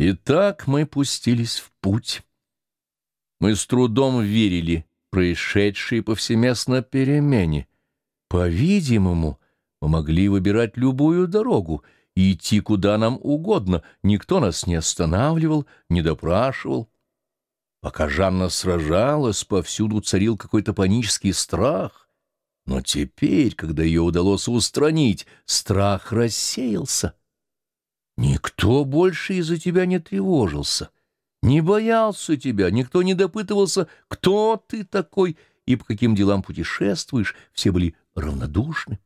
Итак, мы пустились в путь. Мы с трудом верили происшедшей повсеместно перемене. По-видимому, мы могли выбирать любую дорогу и идти куда нам угодно, никто нас не останавливал, не допрашивал. Пока Жанна сражалась, повсюду царил какой-то панический страх. Но теперь, когда ее удалось устранить, страх рассеялся. Никто больше из-за тебя не тревожился, не боялся тебя, никто не допытывался, кто ты такой и по каким делам путешествуешь, все были равнодушны.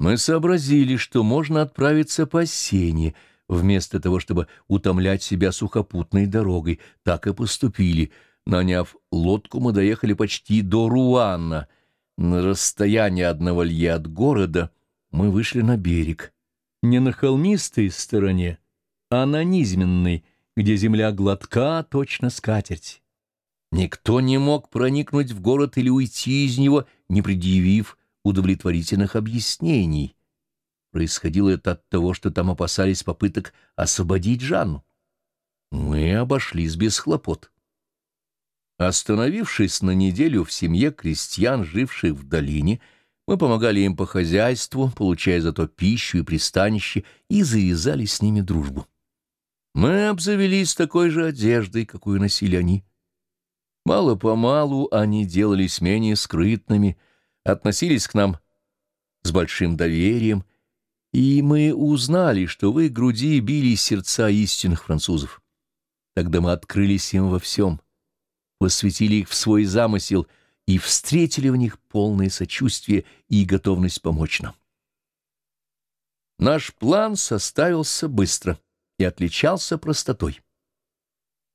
Мы сообразили, что можно отправиться по сене, вместо того, чтобы утомлять себя сухопутной дорогой. Так и поступили. Наняв лодку, мы доехали почти до Руанна. На расстоянии одного лья от города мы вышли на берег не на холмистой стороне, а на низменной, где земля гладка, точно скатерть. Никто не мог проникнуть в город или уйти из него, не предъявив удовлетворительных объяснений. Происходило это от того, что там опасались попыток освободить Жанну. Мы обошлись без хлопот. Остановившись на неделю в семье крестьян, живших в долине, мы помогали им по хозяйству, получая зато пищу и пристанище, и завязали с ними дружбу. Мы обзавелись такой же одеждой, какую носили они. Мало-помалу они делались менее скрытными, относились к нам с большим доверием, и мы узнали, что в их груди били сердца истинных французов. Тогда мы открылись им во всем, посвятили их в свой замысел — и встретили в них полное сочувствие и готовность помочь нам. Наш план составился быстро и отличался простотой.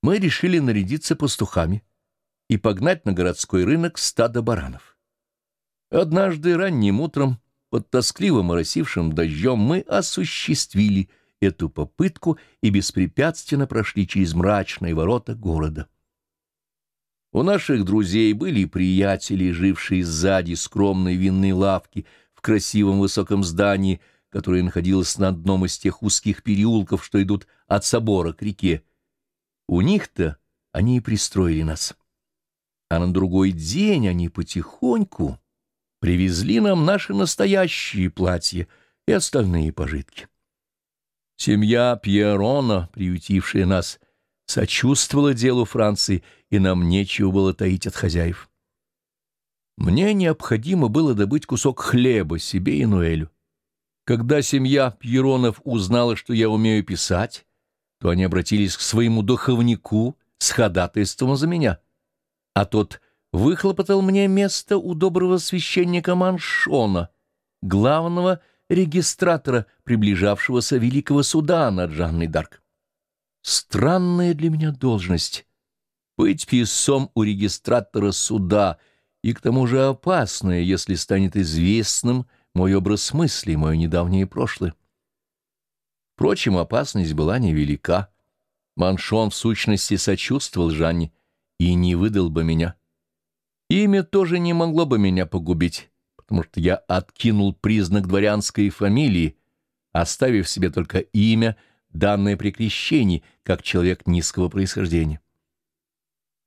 Мы решили нарядиться пастухами и погнать на городской рынок стадо баранов. Однажды ранним утром под тоскливым моросившим дождем мы осуществили эту попытку и беспрепятственно прошли через мрачные ворота города. У наших друзей были приятели, жившие сзади скромной винной лавки в красивом высоком здании, которое находилось на одном из тех узких переулков, что идут от собора к реке. У них-то они и пристроили нас. А на другой день они потихоньку привезли нам наши настоящие платья и остальные пожитки. Семья Пьерона, приютившая нас, сочувствовала делу Франции, и нам нечего было таить от хозяев. Мне необходимо было добыть кусок хлеба себе и Нуэлю. Когда семья Пьеронов узнала, что я умею писать, то они обратились к своему духовнику с ходатайством за меня, а тот выхлопотал мне место у доброго священника Маншона, главного регистратора приближавшегося великого суда над Жанной Дарк. Странная для меня должность — быть писцом у регистратора суда, и к тому же опасная, если станет известным мой образ мысли, мое недавнее прошлое. Впрочем, опасность была невелика. Маншон в сущности сочувствовал Жанне и не выдал бы меня. Имя тоже не могло бы меня погубить, потому что я откинул признак дворянской фамилии, оставив себе только имя — данное при крещении, как человек низкого происхождения.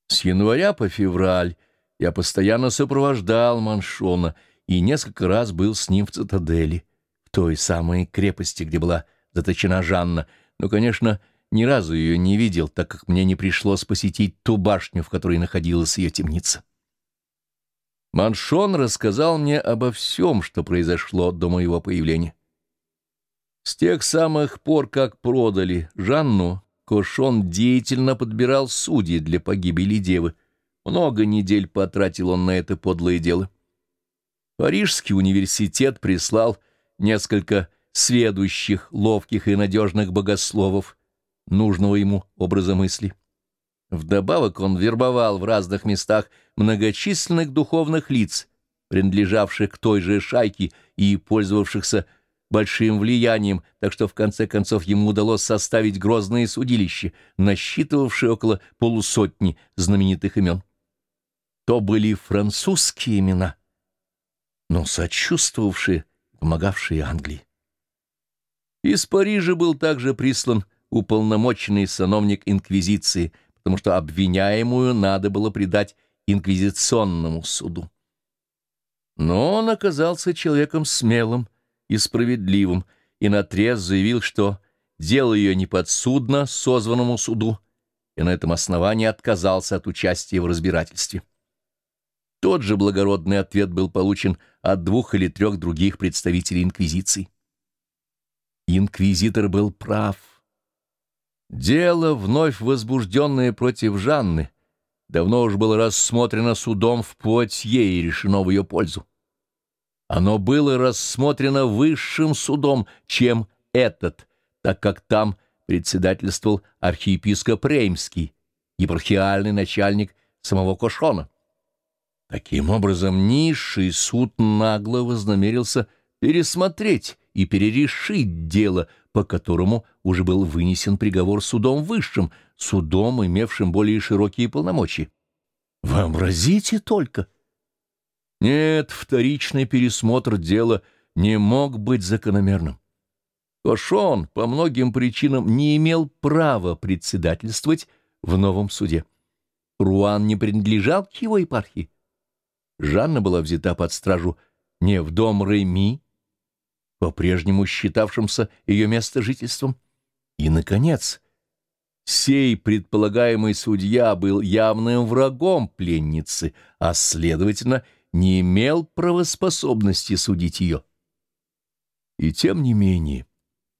С января по февраль я постоянно сопровождал Маншона и несколько раз был с ним в цитадели, в той самой крепости, где была заточена Жанна, но, конечно, ни разу ее не видел, так как мне не пришлось посетить ту башню, в которой находилась ее темница. Маншон рассказал мне обо всем, что произошло до моего появления. С тех самых пор, как продали Жанну, Кошон деятельно подбирал судьи для погибели девы. Много недель потратил он на это подлое дело. Парижский университет прислал несколько сведущих, ловких и надежных богословов, нужного ему образа мысли. Вдобавок он вербовал в разных местах многочисленных духовных лиц, принадлежавших к той же шайке и пользовавшихся большим влиянием, так что в конце концов ему удалось составить грозное судилище, насчитывавшее около полусотни знаменитых имен. То были французские имена, но сочувствовавшие, помогавшие Англии. Из Парижа был также прислан уполномоченный сановник инквизиции, потому что обвиняемую надо было предать инквизиционному суду. Но он оказался человеком смелым и справедливым, и наотрез заявил, что дело ее не подсудно созванному суду, и на этом основании отказался от участия в разбирательстве. Тот же благородный ответ был получен от двух или трех других представителей инквизиции. Инквизитор был прав. Дело, вновь возбужденное против Жанны, давно уж было рассмотрено судом в Пуатье и решено в ее пользу. Оно было рассмотрено высшим судом, чем этот, так как там председательствовал архиепископ Реймский, епархиальный начальник самого Кошона. Таким образом, низший суд нагло вознамерился пересмотреть и перерешить дело, по которому уже был вынесен приговор судом высшим, судом, имевшим более широкие полномочия. Вообразите только! Нет, вторичный пересмотр дела не мог быть закономерным. Кошон по многим причинам не имел права председательствовать в новом суде. Руан не принадлежал к его епархии. Жанна была взята под стражу не в дом Реми, по-прежнему считавшимся ее место жительством. И, наконец, сей предполагаемый судья был явным врагом пленницы, а, следовательно, не имел правоспособности судить ее. И тем не менее,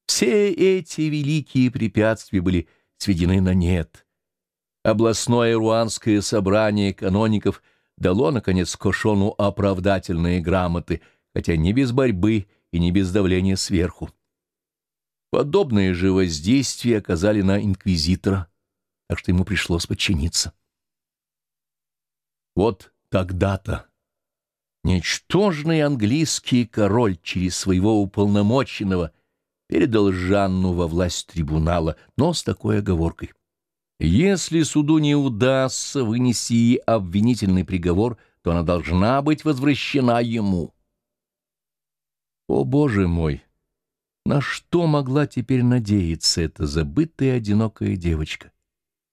все эти великие препятствия были сведены на нет. Областное руанское собрание каноников дало, наконец, Кошону оправдательные грамоты, хотя не без борьбы и не без давления сверху. Подобное же воздействие оказали на инквизитора, так что ему пришлось подчиниться. Вот тогда-то ничтожный английский король через своего уполномоченного передал Жанну во власть трибунала, но с такой оговоркой. Если суду не удастся вынести ей обвинительный приговор, то она должна быть возвращена ему. О, Боже мой! На что могла теперь надеяться эта забытая одинокая девочка?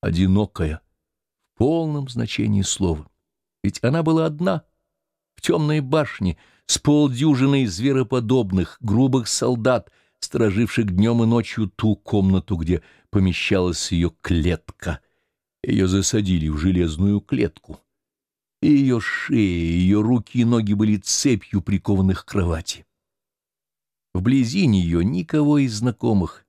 Одинокая, в полном значении слова. Ведь она была одна, в темной башне, с полдюжиной звероподобных, грубых солдат, стороживших днем и ночью ту комнату, где помещалась ее клетка. Ее засадили в железную клетку. Ее шея, ее руки и ноги были цепью прикованных к кровати. Вблизи нее никого из знакомых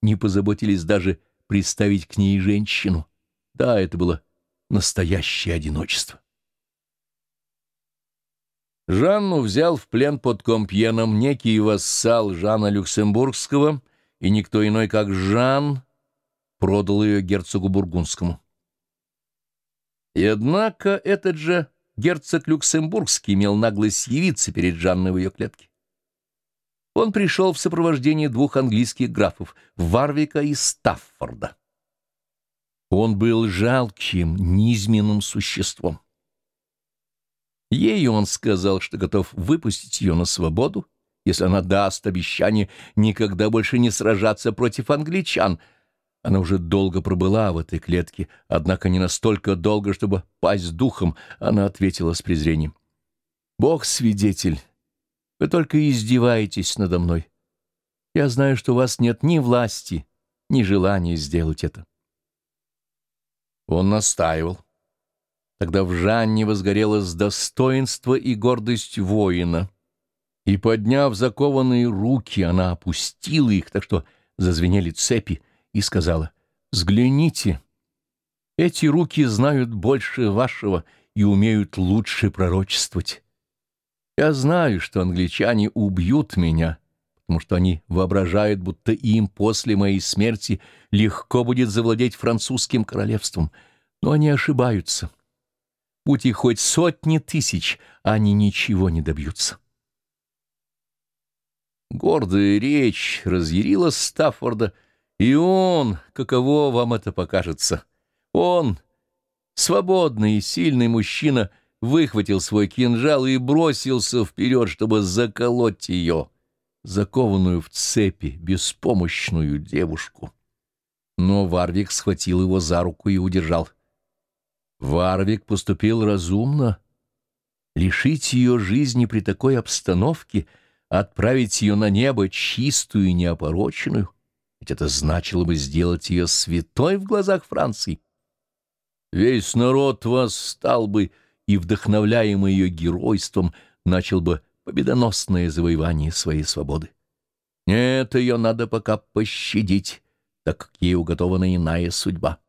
не позаботились даже представить к ней женщину. Да, это было настоящее одиночество. Жанну взял в плен под Компьеном некий вассал Жана Люксембургского, и никто иной, как Жан, продал ее герцогу Бургундскому. И однако этот же герцог Люксембургский имел наглость явиться перед Жанной в ее клетке. Он пришел в сопровождении двух английских графов, Варвика и Стаффорда. Он был жалким, низменным существом. Ей он сказал, что готов выпустить ее на свободу, если она даст обещание никогда больше не сражаться против англичан. Она уже долго пробыла в этой клетке, однако не настолько долго, чтобы пасть духом, она ответила с презрением. «Бог свидетель, вы только издеваетесь надо мной. Я знаю, что у вас нет ни власти, ни желания сделать это». Он настаивал. Тогда в Жанне возгорелось достоинство и гордость воина. И, подняв закованные руки, она опустила их, так что зазвенели цепи, и сказала, «Взгляните, эти руки знают больше вашего и умеют лучше пророчествовать. Я знаю, что англичане убьют меня, потому что они воображают, будто им после моей смерти легко будет завладеть французским королевством, но они ошибаются. Будь их хоть сотни тысяч, они ничего не добьются. Гордая речь разъярила Стаффорда, и он, каково вам это покажется, он, свободный и сильный мужчина, — выхватил свой кинжал и бросился вперед, чтобы заколоть ее, закованную в цепи, беспомощную девушку. но Варвик схватил его за руку и удержал. Варвик поступил разумно. Лишить ее жизни при такой обстановке, отправить ее на небо чистую и неопороченную, ведь это значило бы сделать ее святой в глазах Франции. Весь народ восстал бы и, вдохновляемый ее геройством, начал бы победоносное завоевание своей свободы. Нет, ее надо пока пощадить, так как ей уготована иная судьба.